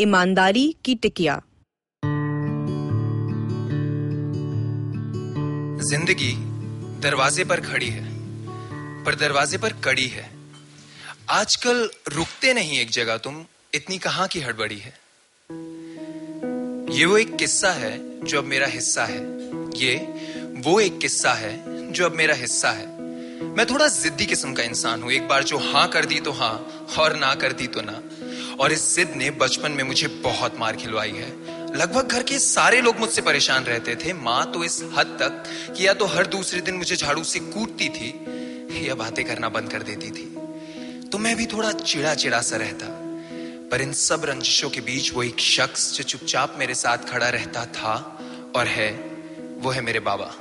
Imandari की टिकिया। ज़िंदगी दरवाजे पर खड़ी है, पर दरवाजे पर कड़ी है। आजकल रुकते नहीं एक जगह, तुम इतनी कहाँ की हड़बड़ी है? ये वो एक किस्सा है जो अब मेरा हिस्सा है। ये वो एक किस्सा है जो अब मेरा हिस्सा है। मैं थोड़ा जिद्दी किस्म का इंसान हूँ, एक बार जो हाँ कर दी तो हाँ, और ना कर दी तो ना। और इस जिद ने बचपन में मुझे बहुत मार खिलवाई है। लगभग घर के सारे लोग मुझसे परेशान रहते थे। माँ तो इस हद तक कि या तो हर दूसरे दिन मुझे झाड़ू से कूटती थी, या बातें करना बंद कर देती थी। तो मैं भी थोड़ा चिड़ा चिड़ा सा रहता। पर इन सब रंजिशों के बीच वो एक शख्स जो चुपचाप मेरे साथ खड़ा रहता था और है, वो है मेरे बाबा।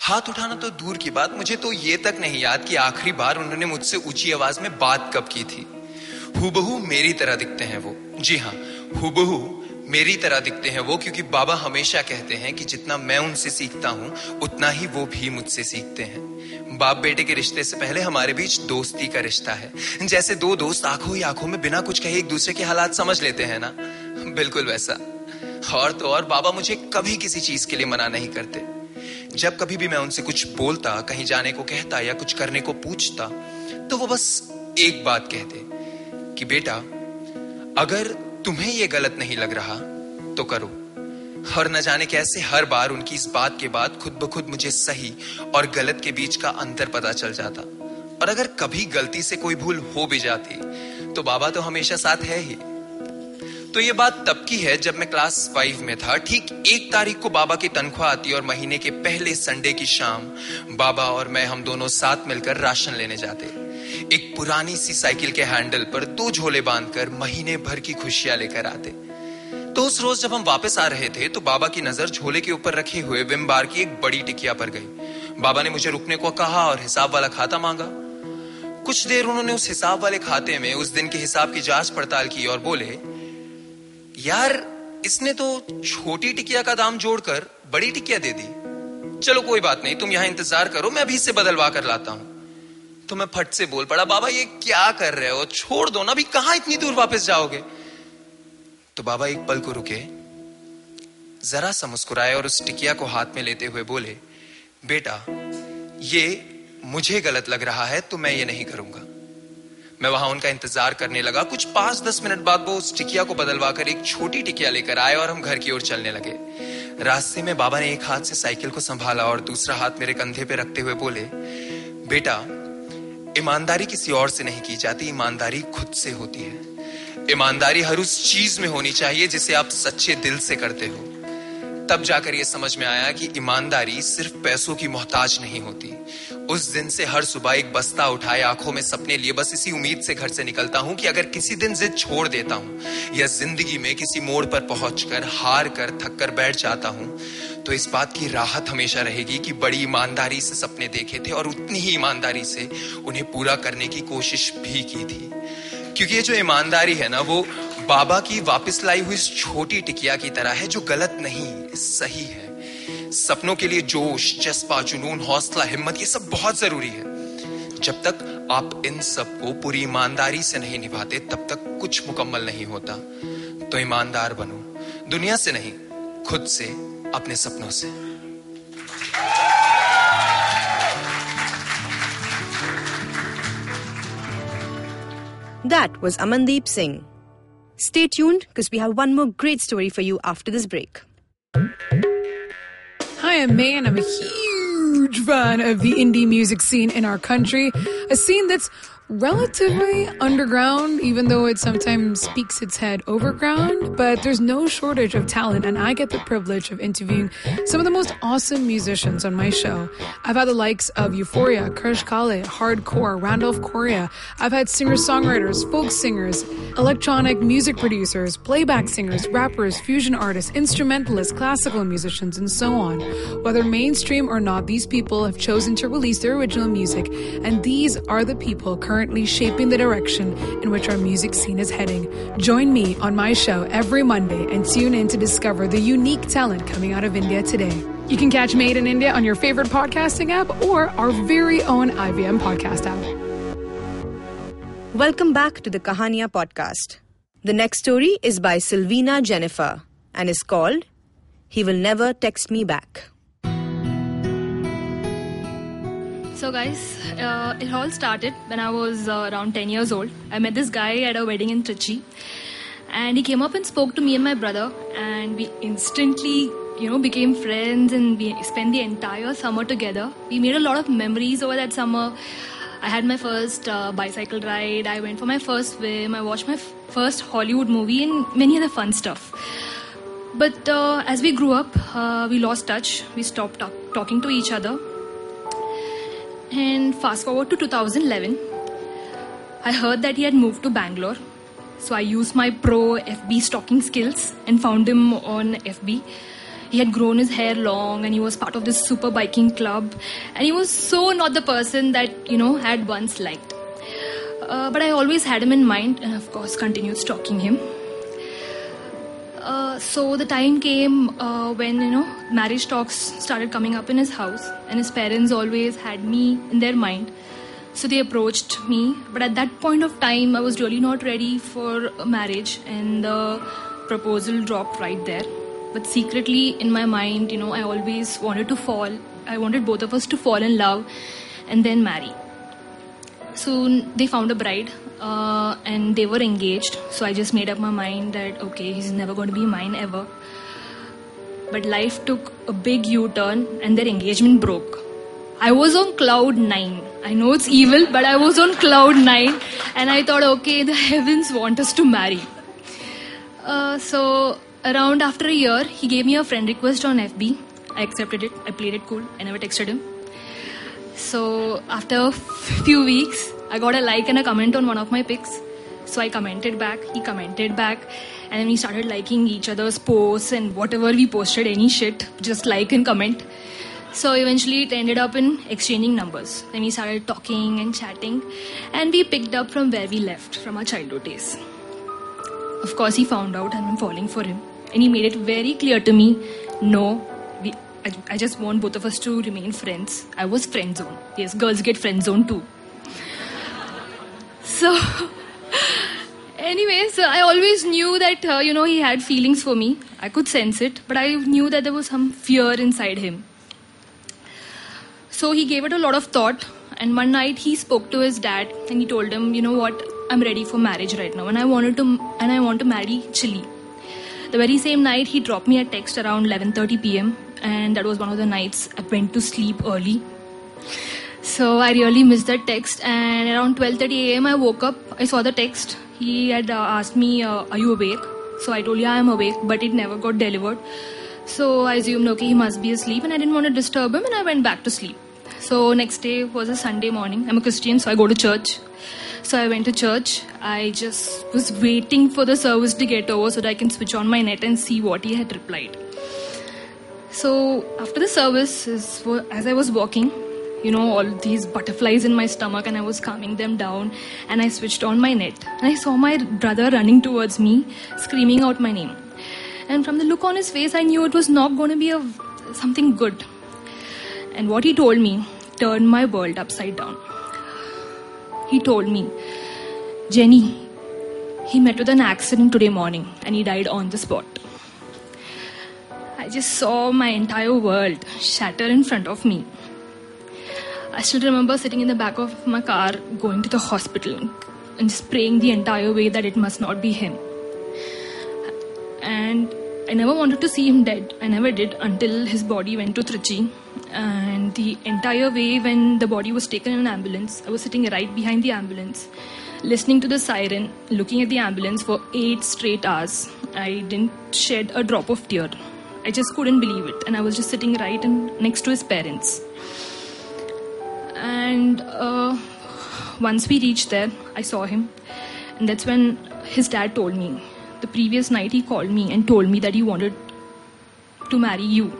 हाथ उठाना तो दूर की बात। मुझे तो ये तक नहीं याद कि आखिरी बार उन्होंने मुझसे ऊँची आवाज़ में बात कब की थी। हुबहू मेरी तरह दिखते हैं वो। जी हाँ हुबहू मेरी तरह दिखते हैं वो, क्योंकि बाबा हमेशा कहते हैं कि जितना मैं उनसे सीखता हूँ, उतना ही वो भी मुझसे सीखते हैं। बाप बेटे के रिश्ते से पहले हमारे बीच दोस्ती का रिश्ता है। जैसे दो दोस्त आँखों ही आँखों में बिना कुछ कहे एक दूसरे के हालात समझ लेते हैं ना? बिल्कुल वैसा। और तो और बाबा मुझे कभी किसी चीज़ के लिए मना नहीं करते। जब कभी भी मैं उनसे कुछ बोलता, कहीं जाने को कहता या कुछ करने को पूछता तो वो बस एक बात कहते। कि बेटा, अगर तुम्हें यह गलत नहीं लग रहा तो करो। और न जाने कैसे हर बार उनकी इस बात के बाद खुद ब खुद मुझे सही और गलत के बीच का अंतर पता चल जाता। और अगर कभी गलती से कोई भूल हो भी जाती तो बाबा तो हमेशा साथ है ही। तो ये बात तब की है जब मैं क्लास फाइव में था। ठीक एक तारीख को बाबा की तनख्वाह आती और महीने के पहले संडे की शाम बाबा और मैं, हम दोनों साथ मिलकर राशन लेने जाते। एक पुरानी सी साइकिल के हैंडल पर दो झोले बांधकर महीने भर की खुशियाँ लेकर आते। तो उस रोज जब हम वापस आ रहे थे तो बाबा की नज़र झोले के ऊपर रखे हुए विम बार की एक बड़ी टिकिया पर गई। बाबा ने मुझे रुकने को कहा और हिसाब वाला खाता मांगा। कुछ देर उन्होंने उस हिसाब वाले खाते में उस दिन के हिसाब की जाँच पड़ताल की और बोले, यार, इसने तो छोटी टिकिया का दाम जोड़कर बड़ी टिकिया दे दी। चलो कोई बात नहीं, तुम यहाँ इंतज़ार करो, मैं अभी इससे बदलवा कर लाता हूँ। तो मैं फट से बोल पड़ा, बाबा, ये क्या कर रहे हो? छोड़ दो ना, अभी कहाँ इतनी दूर वापस जाओगे? तो बाबा एक पल को रुके, जरा सा मुस्कुराए और उस टिकिया को हाथ में लेते हुए बोले, बेटा, ये मुझे गलत लग रहा है तो मैं ये नहीं करूँगा। मैं वहाँ उनका इंतज़ार करने लगा। कुछ पाँच दस मिनट बाद वो उस टिकिया को बदलवा कर एक छोटी टिकिया लेकर आए और हम घर की ओर चलने लगे। रास्ते में बाबा ने एक हाथ से साइकिल को संभाला और दूसरा हाथ मेरे कंधे पे रखते हुए बोले, बेटा ईमानदारी किसी और से नहीं की जाती, ईमानदारी खुद से होती है। ईमानदारी हर उस चीज़ में होनी चाहिए जिसे आप सच्चे दिल से करते हो। तब जाकर यह समझ में आया कि ईमानदारी सिर्फ़ पैसों की मोहताज नहीं होती। उस दिन से हर सुबह एक बस्ता उठाए आँखों में सपने लिए, बस इसी उम्मीद से घर से निकलता हूँ कि अगर किसी दिन जिद छोड़ देता हूँ या ज़िंदगी में किसी मोड़ पर पहुंचकर हार कर थक कर बैठ जाता हूँ तो इस बात की राहत हमेशा रहेगी कि बड़ी ईमानदारी से सपने देखे थे और उतनी ही ईमानदारी से उन्हें पूरा करने की कोशिश भी की थी। क्योंकि ये जो ईमानदारी है ना, वो बाबा की वापस लाई हुई छोटी टिकिया की तरह है जो गलत नहीं, सही है। सपनों के लिए जोश जज्बा जुनून, हौसला, हिम्मत, ये सब बहुत ज़रूरी है। जब तक आप इन सबको पूरी ईमानदारी से नहीं निभाते, तब तक कुछ मुकम्मल नहीं होता। तो ईमानदार बनो। दुनिया से नहीं, खुद से। अपने सपनों से That was Amandeep Singh. Stay tuned because we have one more great story for you after this break. Hi, I'm May, and I'm a huge fan of the indie music scene in our country. A scene that's relatively underground, even though it sometimes speaks its head overground. But there's no shortage of talent, and I get the privilege of interviewing some of the most awesome musicians on my show. I've had the likes of Euphoria, Krish Kale, Hard Kaur, Randolph Correia. I've had singer-songwriters, folk singers, electronic music producers, playback singers, rappers, fusion artists, instrumentalists, classical musicians, and so on. Whether mainstream or not, these people have chosen to release their original music, and these are the people currently shaping the direction in which our music scene is heading. Join me on my show every Monday and tune in to discover the unique talent coming out of India today. You can catch Made in India on your favorite podcasting app or our very own IVM podcast app. Welcome back to the Kahaniya podcast. The next story is by Sylvina Jennifer and is called He Will Never Text Me Back. So, guys, uh, it all started when I was uh, around 10 years old. I met this guy at a wedding in Trichy, and he came up and spoke to me and my brother, and we instantly, you know, became friends, and we spent the entire summer together. We made a lot of memories over that summer. I had my first uh, bicycle ride. I went for my first swim. I watched my f- first Hollywood movie and many other fun stuff. But uh, as we grew up, uh, we lost touch. We stopped talk- talking to each other. And fast forward to 2011, I heard that he had moved to Bangalore. So I used my pro FB stalking skills and found him on FB. He had grown his hair long and he was part of this super biking club. And he was so not the person that, you know, had once liked. Uh, but I always had him in mind and, of course, continued stalking him. Uh, so the time came uh, when you know marriage talks started coming up in his house and his parents always had me in their mind. So they approached me but at that point of time i was really not ready for a marriage and the proposal dropped right there. But secretly in my mind you know i always wanted to fall. I wanted both of us to fall in love and then marry soon they found a bride uh, and they were engaged. So i just made up my mind that okay he's never going to be mine ever. But life took a big u-turn and their engagement broke. I was on cloud 9 i know it's evil but i was on cloud 9 and i thought okay the heavens want us to marry. Uh, so around after a year he gave me a friend request on fb i accepted it. I played it cool. I never texted him so after a few weeks, I got a like and a comment on one of my pics. So I commented back, he commented back, and then we started liking each other's posts and whatever we posted, any shit, just like and comment. So eventually it ended up in exchanging numbers. Then we started talking and chatting, and we picked up from where we left from our childhood days. Of course, he found out and I'm falling for him, and he made it very clear to me no, I, I just want both of us to remain friends. I was friend zone. Yes, girls get friend zone too. So, anyways, I always knew that, uh, you know, he had feelings for me. I could sense it, but I knew that there was some fear inside him. So he gave it a lot of thought. And one night he spoke to his dad and he told him, you know what, I'm ready for marriage right now, and I wanted to, and I want to marry Chili. The very same night, he dropped me a text around 11:30 p.m. and that was one of the nights I went to sleep early. So I really missed that text. And around 12:30 a.m., I woke up. I saw the text. He had uh, asked me, uh, "Are you awake?" So I told, "Yeah, I'm awake," but it never got delivered. So I assumed, okay, he must be asleep, and I didn't want to disturb him, and I went back to sleep. So next day was a Sunday morning. I'm a Christian, so I go to church. So I went to church. I just was waiting for the service to get over so that I can switch on my net and see what he had replied. So after the service, as I was walking, you know, all these butterflies in my stomach, and I was calming them down, and I switched on my net, and I saw my brother running towards me, screaming out my name. And from the look on his face, I knew it was not going to be a something good. And what he told me turned my world upside down. He told me, Jenny, he met with an accident today morning and he died on the spot. I just saw my entire world shatter in front of me. I still remember sitting in the back of my car going to the hospital and just praying the entire way that it must not be him. And I never wanted to see him dead. I never did until his body went to Trichy And the entire way, when the body was taken in an ambulance, I was sitting right behind the ambulance, listening to the siren, looking at the ambulance for eight straight hours. I didn't shed a drop of tear. I just couldn't believe it. And I was just sitting right in, next to his parents. And uh, once we reached there, I saw him. And that's when his dad told me. The previous night, he called me and told me that he wanted to marry you.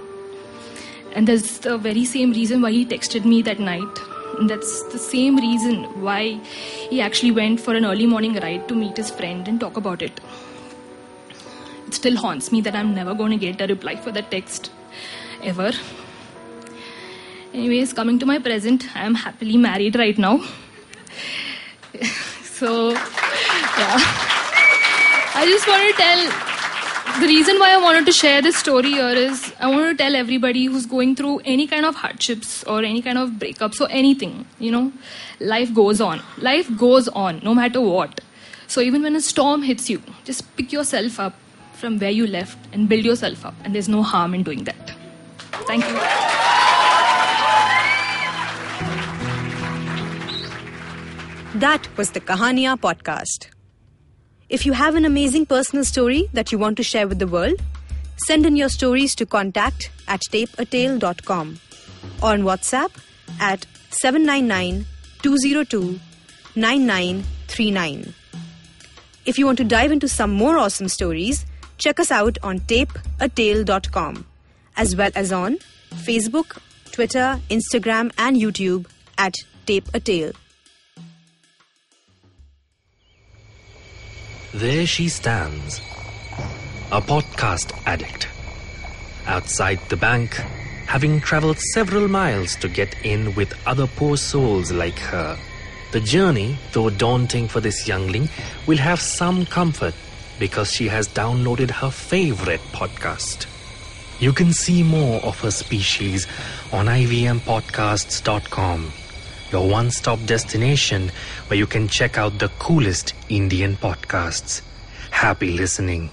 And that's the very same reason why he texted me that night. And that's the same reason why he actually went for an early morning ride to meet his friend and talk about it. It still haunts me that I'm never going to get a reply for that text ever. Anyways, coming to my present, I am happily married right now. so, yeah. I just want to tell the reason why I wanted to share this story here is I want to tell everybody who's going through any kind of hardships or any kind of breakups or anything, you know, life goes on. Life goes on no matter what. So even when a storm hits you, just pick yourself up from where you left and build yourself up. And there's no harm in doing that. Thank you. That was the Kahaniya podcast. If you have an amazing personal story that you want to share with the world, send in your stories to contact at tapeatale.com or on WhatsApp at 799 202 9939. If you want to dive into some more awesome stories, check us out on tapeatale.com as well as on Facebook, Twitter, Instagram, and YouTube at Tape a Tale. There she stands, a podcast addict. Outside the bank, having traveled several miles to get in with other poor souls like her. The journey, though daunting for this youngling, will have some comfort because she has downloaded her favorite podcast. You can see more of her species on ivmpodcasts.com, your one stop destination where you can check out the coolest Indian podcasts. Happy listening.